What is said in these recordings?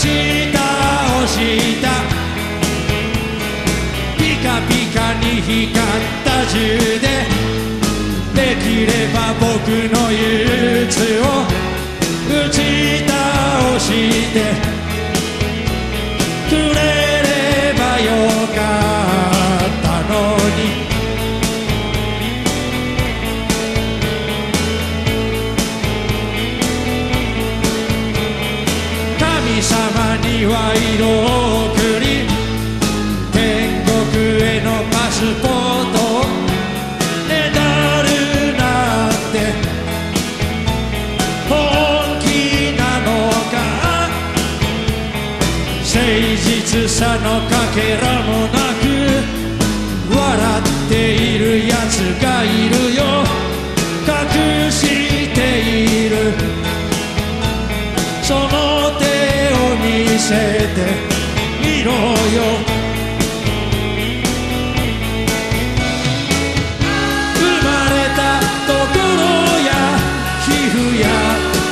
した。ピカピカに光った銃でできれば僕の憂鬱を打ち倒して。には色を送り天国へのパスポートをねだるなんて本気なのか誠実さのかけらもなく笑っているやつがいるよ。せ生まれたところや皮膚や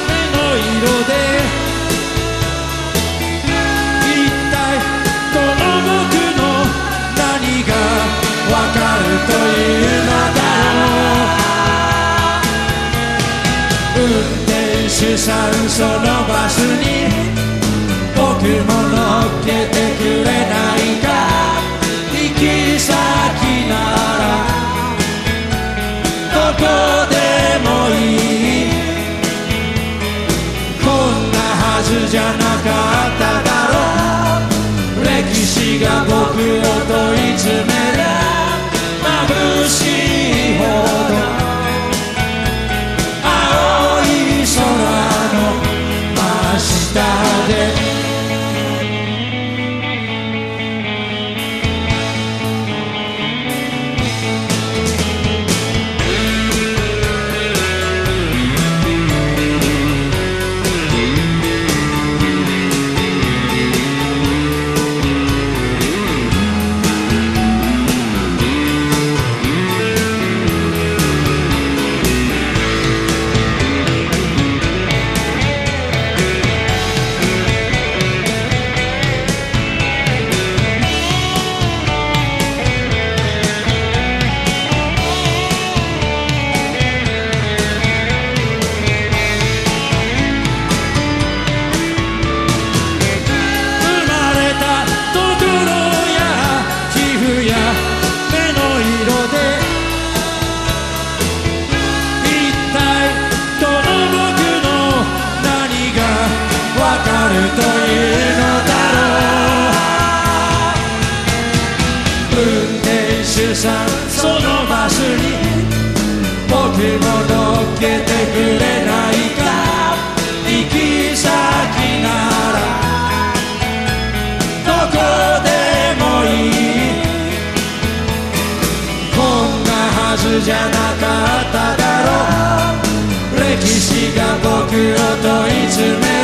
目の色でいったいこの僕の何がわかるというのだろう。運転手さんそのバスにけてくれないか。行き先なら。どこでもいい。こんなはずじゃなかっただろう。歴史が僕をそのバスに僕も乗っけてくれないか行き先ならどこでもいい。こんなはずじゃなかっただろう。歴史が僕を問い詰め